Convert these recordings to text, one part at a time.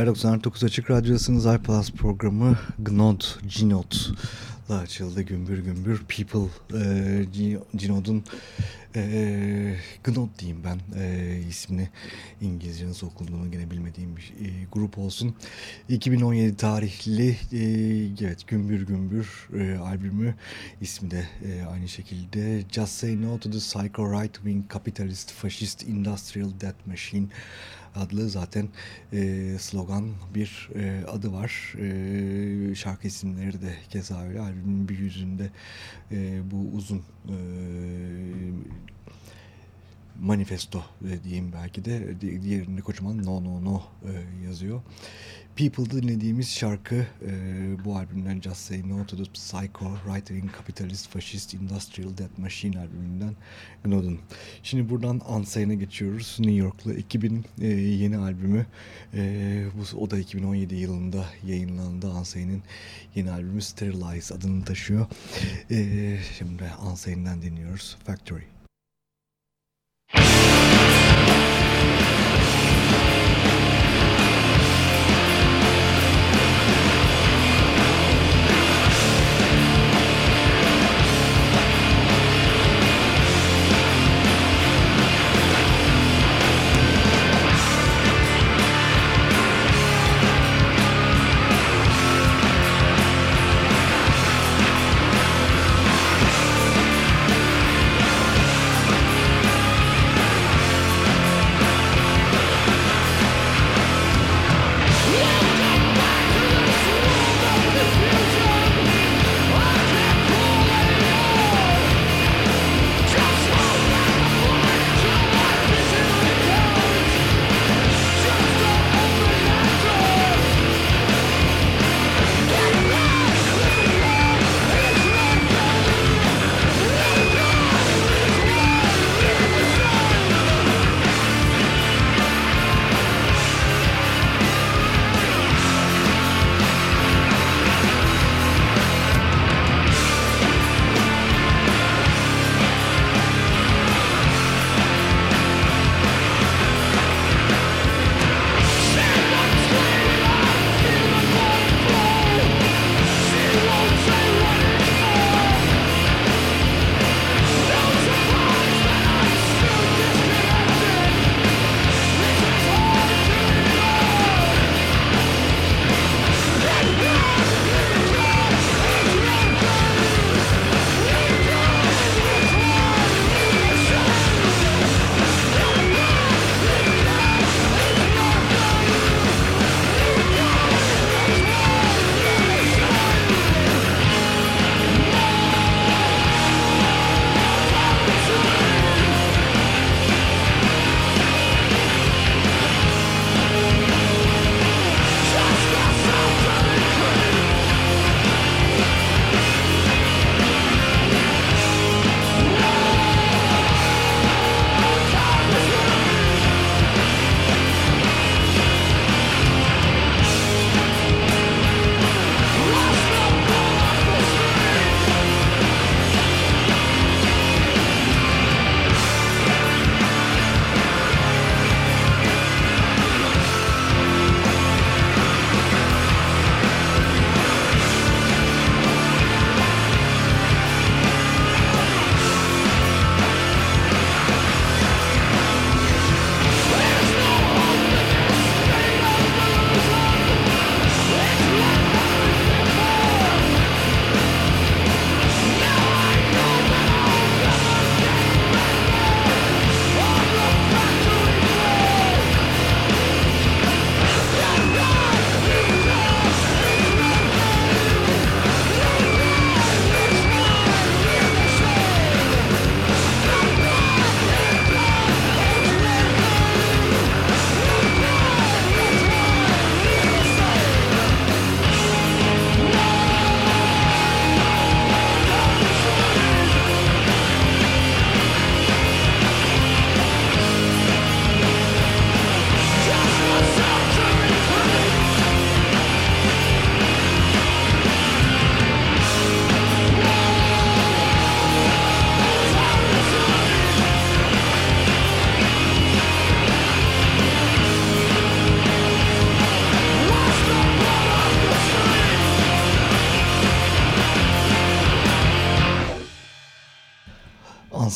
İyi geceler 99 Açık Radyosu'nun iPlus programı Gnod, Ginod'la açıldı gümbür gümbür. People, e, Ginod'un e, Gnod diyeyim ben e, ismini İngilizce nasıl gene bilmediğim bir e, grup olsun. 2017 tarihli e, evet Gümbür Gümbür e, albümü ismi de e, aynı şekilde Just Say No to the Psycho Right Wing Capitalist Fascist Industrial Death Machine adlı zaten e, slogan bir e, adı var. E, şarkı isimleri de keza öyle. Albümün bir yüzünde e, bu uzun e, manifesto e, diyeyim belki de diğerinde kocaman no no no e, yazıyor. People'da dinlediğimiz şarkı e, bu albümden Just Say No to the Psycho, Writing Capitalist Fascist Industrial Death Machine albümünden Gnod'un. Şimdi buradan Unsayne'a geçiyoruz. New York'lu 2000 e, yeni albümü. E, bu, o da 2017 yılında yayınlandı. Unsayne'in yeni albümü Sterilize adını taşıyor. E, şimdi Unsayne'den dinliyoruz. Factory.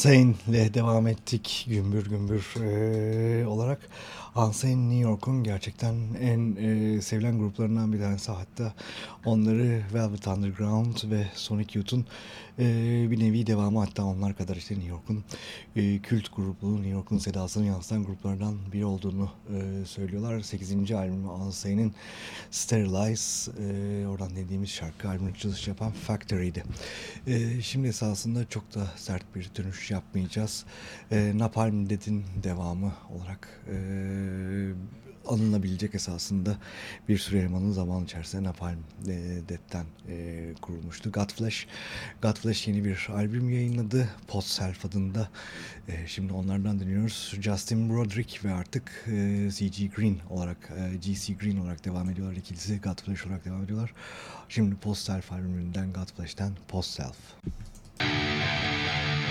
Unsane ile devam ettik gümbür gümbür e, olarak. Unsane New York'un gerçekten en e, sevilen gruplarından bir tanesi. Hatta onları Velvet Underground ve Sonic Youth'un e, bir nevi devamı. Hatta onlar kadar işte New York'un e, kült grubu, New York'un sedasını yansıtan gruplardan biri olduğunu e, söylüyorlar. 8. albümü Unsane'in Sterilize, e, oradan dediğimiz şarkı albümün açılış yapan Factory'di. E, şimdi esasında çok da sert bir dönüş yapmayacağız. E, Napalm Dead'in devamı olarak e, alınabilecek esasında bir sürü elemanın zaman içerisinde Napalm e, Dead'den e, kurulmuştu. Godflesh, Godflesh yeni bir albüm yayınladı. Post Self adında. E, şimdi onlardan dinliyoruz. Justin Broderick ve artık e, CG Green olarak, e, GC Green olarak devam ediyorlar. İkilisi Godflesh olarak devam ediyorlar. Şimdi Post Self albümünden Godflesh'ten Post Self. Müzik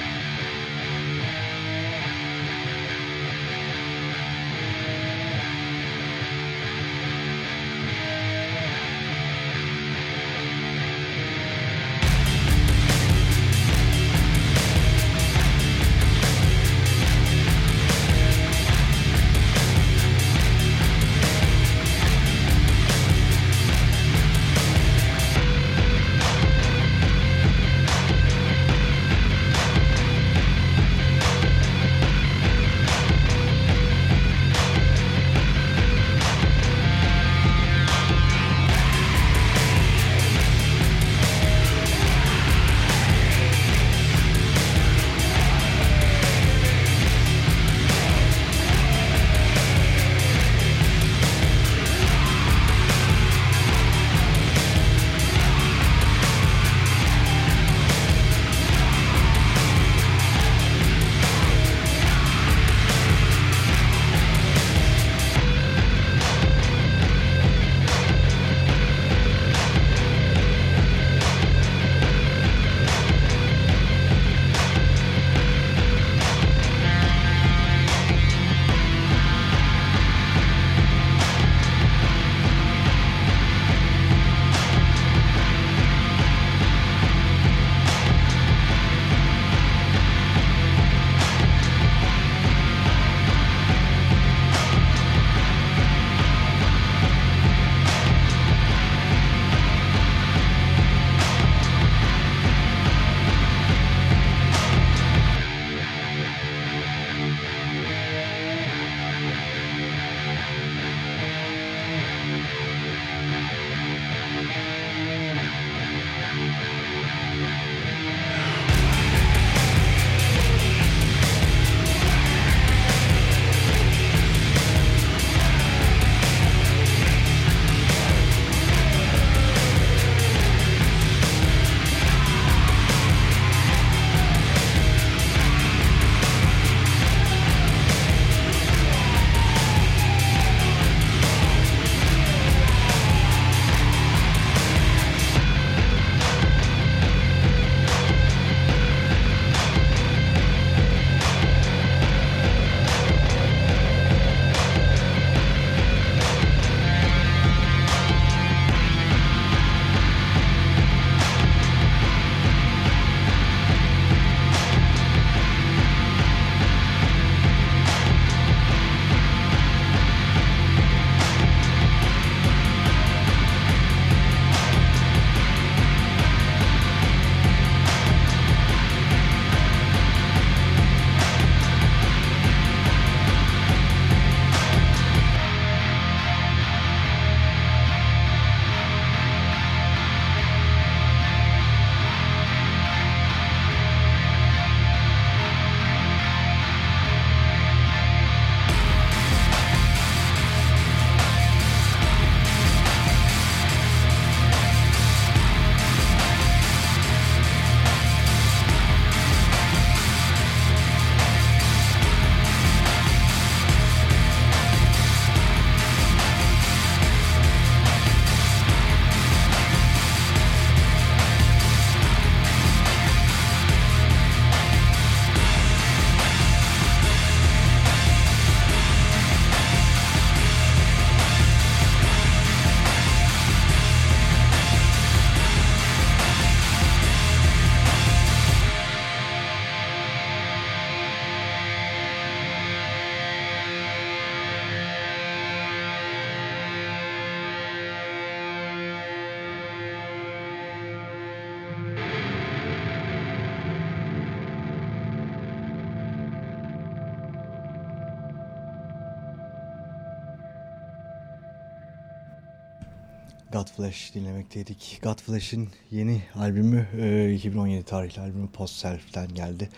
Godflesh dinlemekteydik. Godflesh'in yeni albümü e, 2017 tarihli albümü Post Self'ten geldi.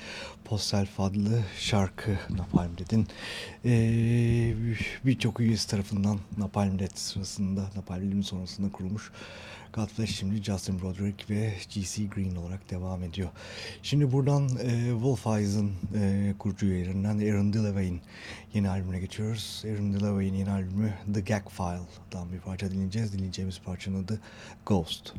Post Self adlı şarkı Napalm Dead'in e, birçok üyesi tarafından Napalm Dead sırasında Napalm sonrasında kurulmuş Godflesh şimdi Justin Broderick ve G.C. Green olarak devam ediyor. Şimdi buradan e, Wolf Eyes'ın e, kurucu üyelerinden Aaron Delaveyn yeni albümüne geçiyoruz. Aaron Delaveyn yeni albümü The Gag File'dan bir parça dinleyeceğiz. Dinleyeceğimiz parçanın adı Ghost.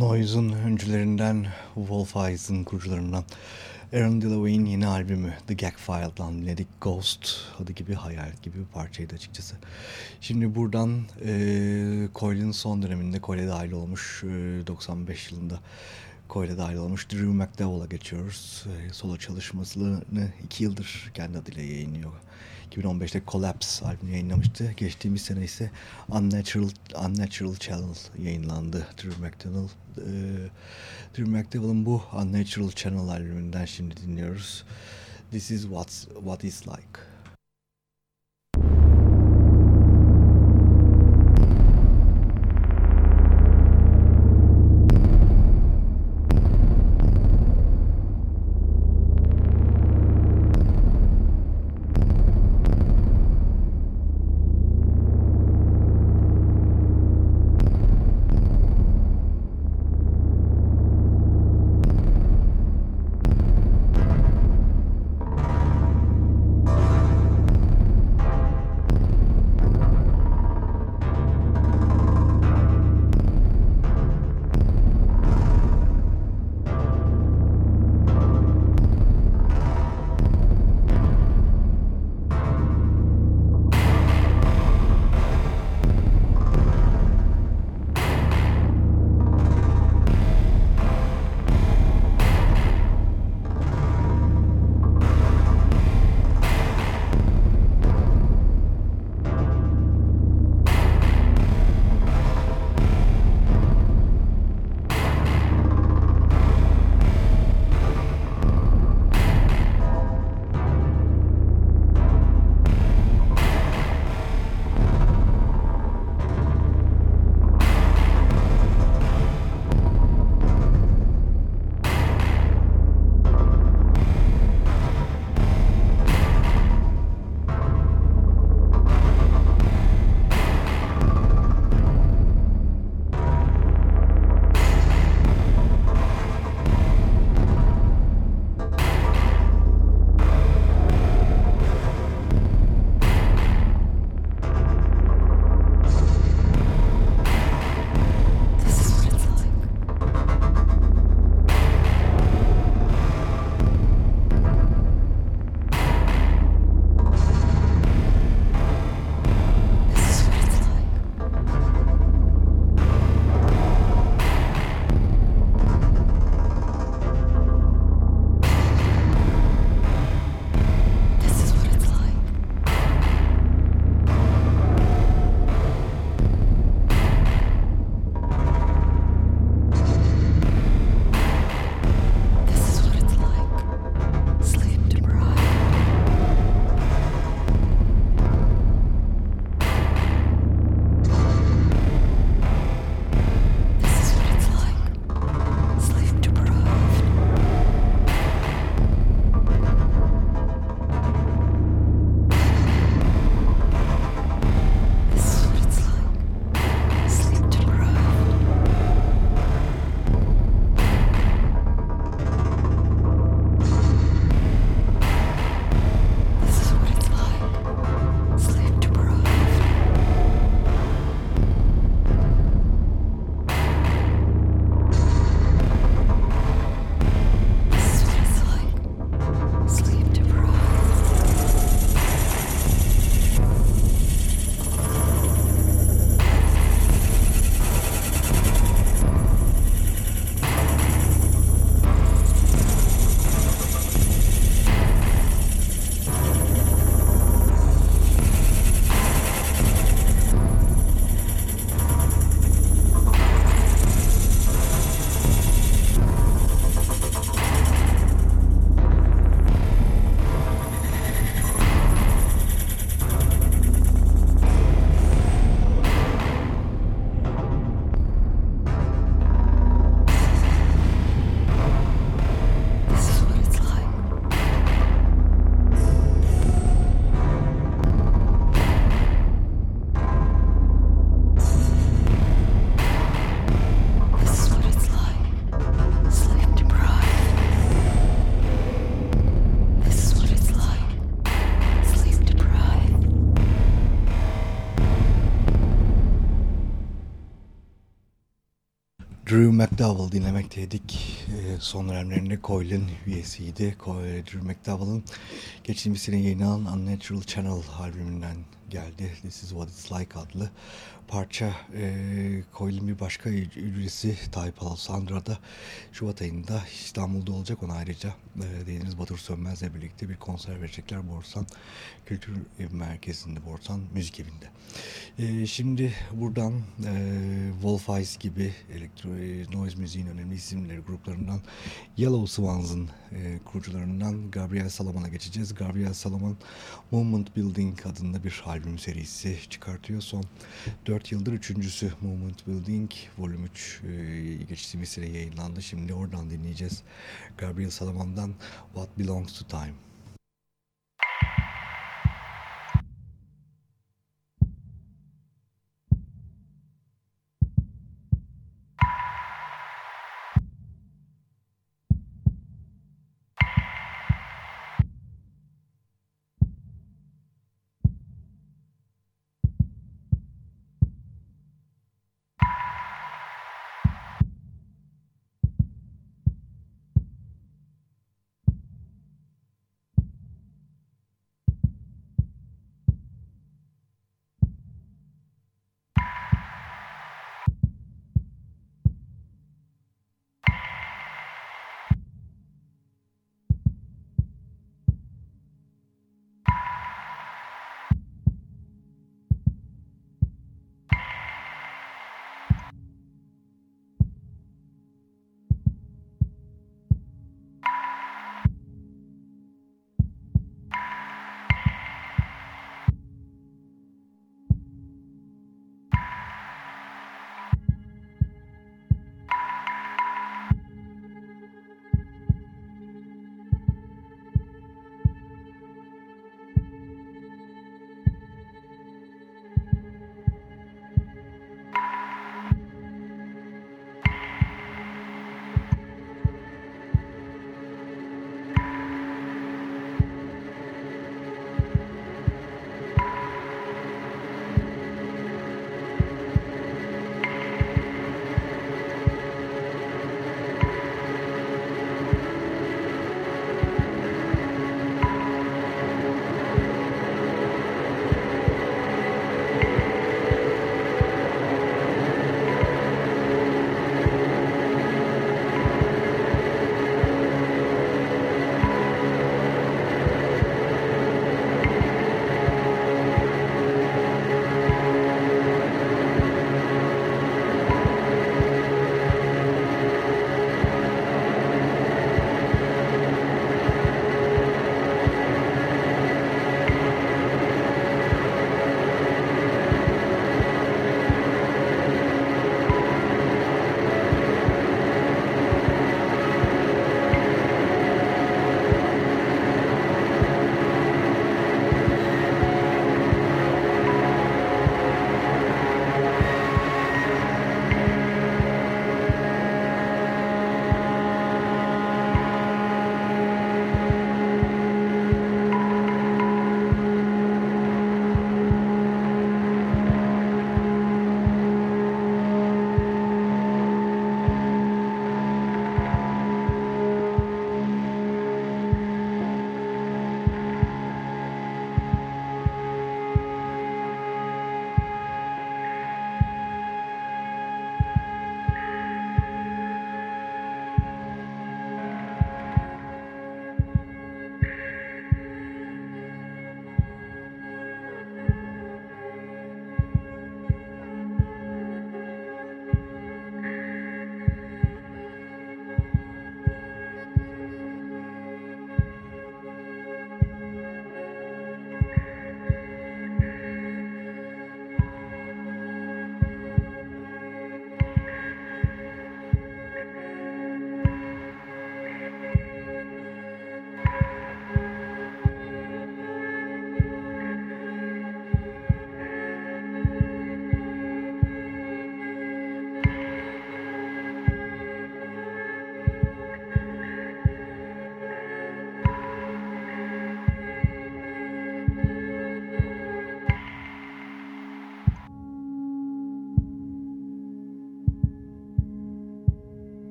Noise'un öncülerinden, Wolf Eyes'ın kurucularından Aaron Delaware'in yeni albümü The Gag File'dan dinledik. Ghost adı gibi hayal gibi bir parçaydı açıkçası. Şimdi buradan e, Coil'in son döneminde Coil'e dahil olmuş e, 95 yılında Coil'e dahil olmuş Drew McDowell'a geçiyoruz. E, solo çalışmasını iki yıldır kendi adıyla yayınlıyor. 2015'te Collapse albümü yayınlamıştı. Geçtiğimiz sene ise Unnatural, Unnatural Channel yayınlandı. Drew McDowell. E, Drew McDowell'ın bu Unnatural Channel albümünden şimdi dinliyoruz. This is what's, what is like. Drew McDowell dinlemekteydik. E, son dönemlerinde Coil'in üyesiydi. Drew McDowell'ın geçtiğimiz sene yayınlanan Unnatural Channel albümünden geldi. This is What It's Like adlı parça e, Coil'in bir başka ücresi Tayyip Alsandra'da Şubat ayında İstanbul'da olacak. Ona ayrıca e, Deniz Batur Sönmez'le birlikte bir konser verecekler Borsan Kültür Merkezi'nde, Borsan Müzik Evi'nde. E, şimdi buradan e, Wolf Eyes gibi elektro e, noise müziğin önemli isimleri gruplarından Yellow Swans'ın e, kurucularından Gabriel Salaman'a geçeceğiz. Gabriel Salaman Movement Building adında bir albüm serisi çıkartıyor. Son 4 yıldır üçüncüsü Movement Building Volume 3 e, geçtiğimiz sene yayınlandı. Şimdi oradan dinleyeceğiz. Gabriel Salaman'dan What Belongs to Time.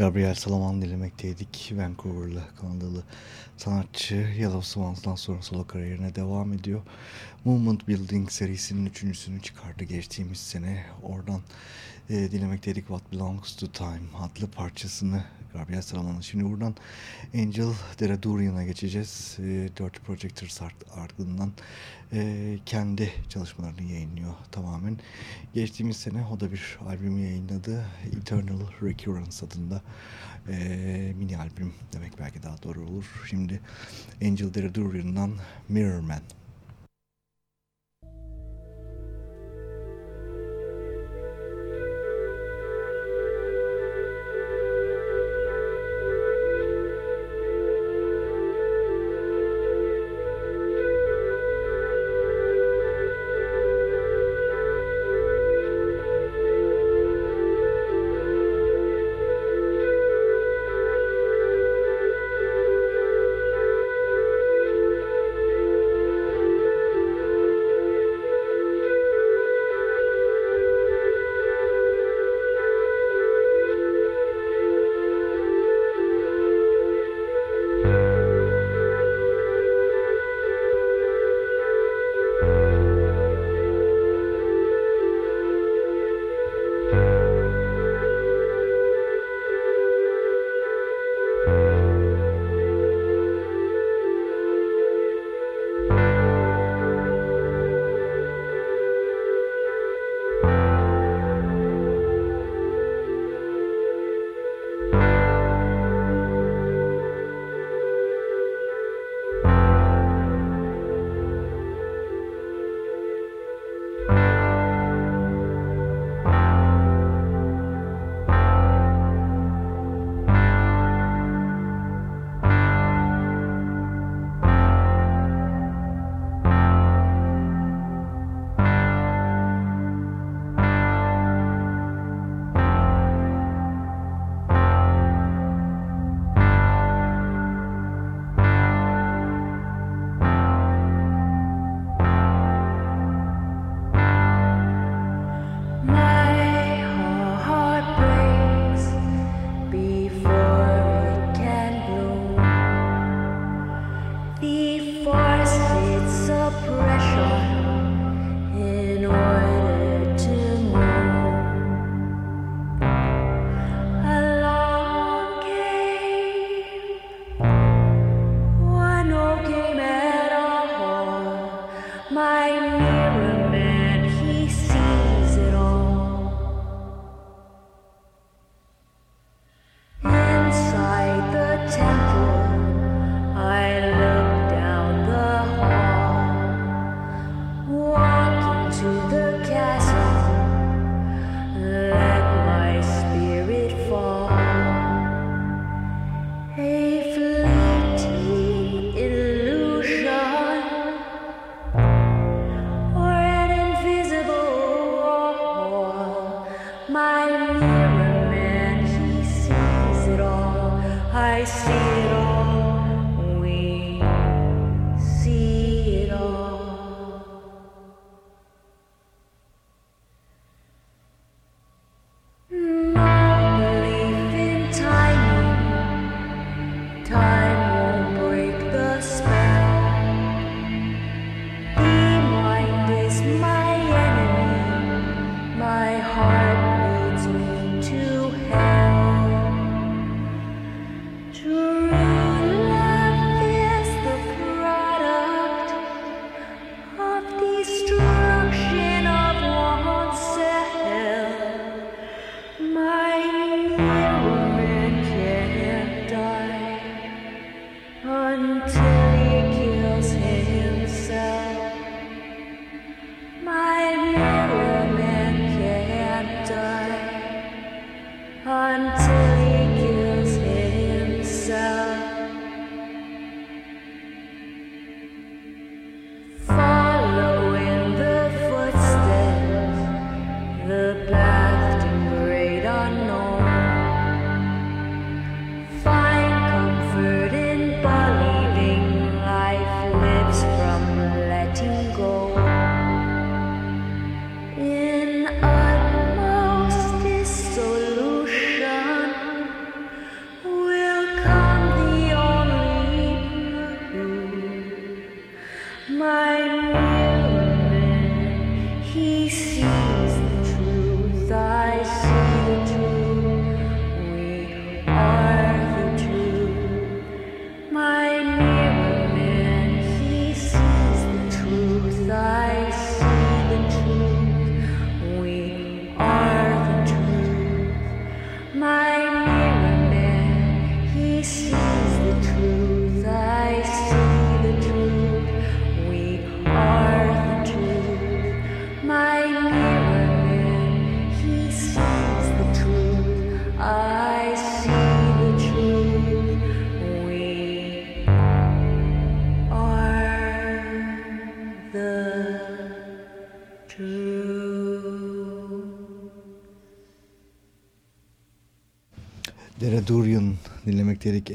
Gabriel Salaman dinlemekteydik. Vancouver'lı Kanadalı sanatçı Yellow Swans'dan sonra solo kariyerine devam ediyor. Movement Building serisinin üçüncüsünü çıkardı geçtiğimiz sene. Oradan e, dinlemekteydik What Belongs to Time adlı parçasını Gabriel Salaman'ın. Şimdi buradan Angel Deradurian'a geçeceğiz. E, Dirty Projectors ardından e, kendi çalışmalarını yayınlıyor tamamen. Geçtiğimiz sene o da bir albüm yayınladı. Eternal Recurrence adında e, mini albüm demek belki daha doğru olur. Şimdi Angel Deradurian'dan Mirror Man.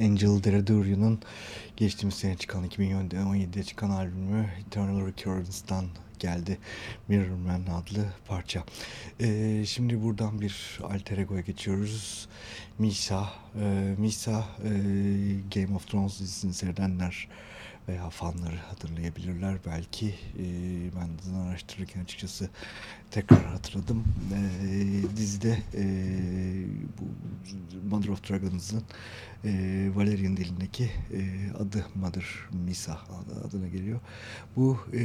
Angel Deradurian'ın geçtiğimiz sene çıkan 2017'de çıkan albümü Eternal Recurrence'dan geldi. Mirror Man adlı parça. Ee, şimdi buradan bir alter ego'ya geçiyoruz. Misa. Ee, Misa e, Game of Thrones dizisini seyredenler veya fanları hatırlayabilirler belki. E, ben de araştırırken açıkçası tekrar hatırladım. E, dizide e, bu Mother of Dragons'ın e, Valerian dilindeki e, adı Mother Misa adına geliyor. Bu e,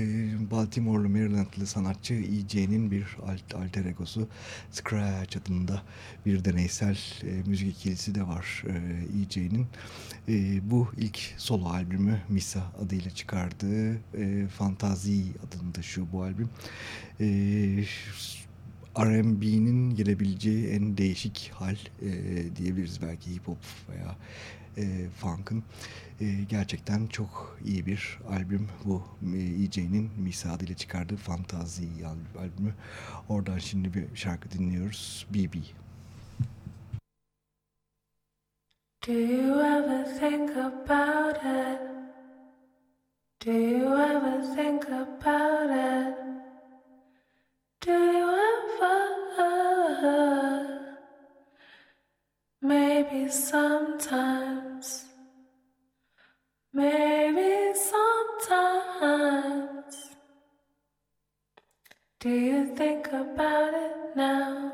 Baltimore'lu Marylandlı sanatçı E.J.'nin bir alt, alter egosu Scratch adında bir deneysel e, müzik ikilisi de var e, E.J.'nin. E, bu ilk solo albümü Misa adıyla çıkardığı e, Fantazi adında şu bu albüm. E, R&B'nin gelebileceği en değişik hal e, diyebiliriz belki hip hop veya e, funk'ın e, gerçekten çok iyi bir albüm bu EJ'nin Misad ile çıkardığı Fantazi albümü. Oradan şimdi bir şarkı dinliyoruz. BB. Do you ever think about it? Do you ever think about it? Do you ever? Maybe sometimes. Maybe sometimes. Do you think about it now?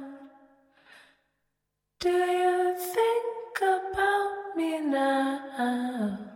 Do you think about me now?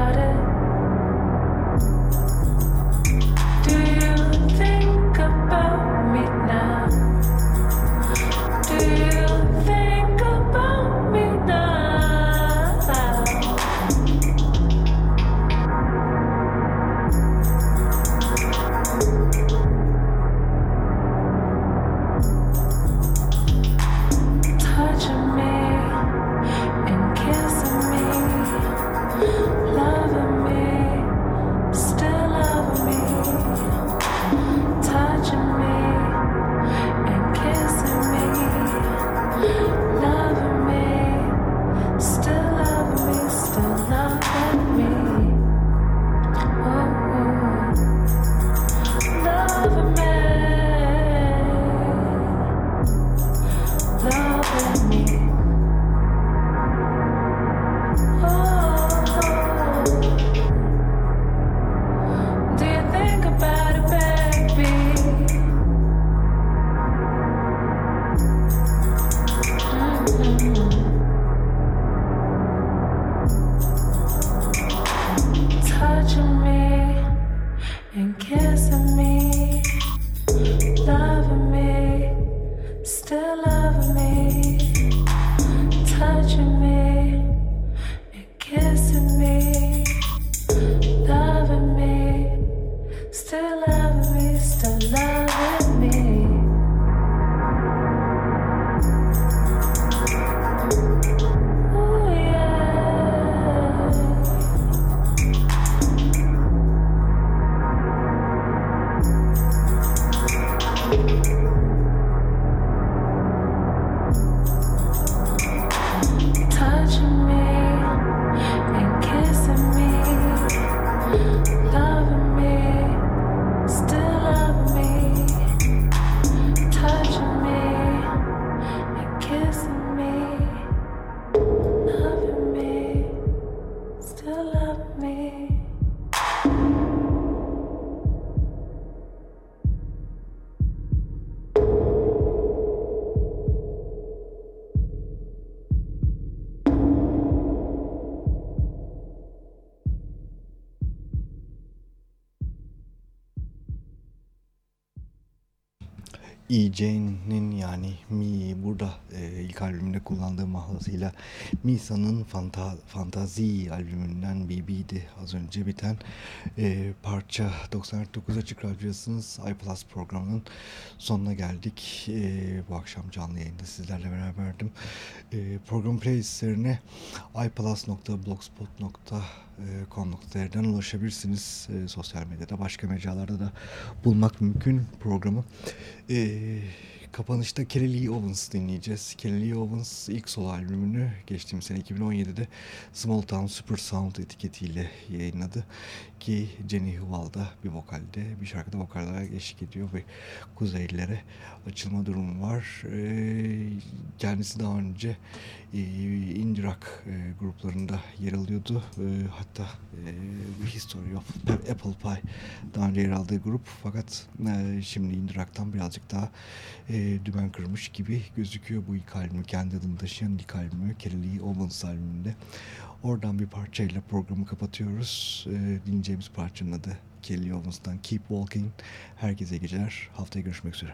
Jane'in yani Mi burada ilk albümünde kullandığı mahlasıyla Misa'nın Fanta Fantazi albümünden BB'di az önce biten e, parça 99 Açık Radyosu'nun iPlus programının sonuna geldik. E, bu akşam canlı yayında sizlerle beraberdim. E, program playlistlerine iPlus.blogspot.com.tr'den ulaşabilirsiniz. E, sosyal medyada başka mecralarda da bulmak mümkün programı. Ee, kapanışta Kelly Owens dinleyeceğiz. Kelly Owens ilk solo albümünü geçtiğimiz sene 2017'de Small Town Super Sound etiketiyle yayınladı. Ki Jenny Huval'da bir vokalde bir şarkıda vokaller eşlik ediyor ve kuzeylere açılma durumu var. Ee, kendisi daha önce e, indie rock e, gruplarında yer alıyordu. E, hatta e, History of Apple Pie daha önce yer aldığı grup fakat e, şimdi indie rock'tan birazcık daha e, dümen kırmış gibi gözüküyor bu ilk albümü. Kendi adını taşıyan ilk albümü Kelly Owens albümünde. Oradan bir parçayla programı kapatıyoruz. E, dinleyeceğimiz parçanın adı Kelly Owens'tan Keep Walking. Herkese geceler. Haftaya görüşmek üzere.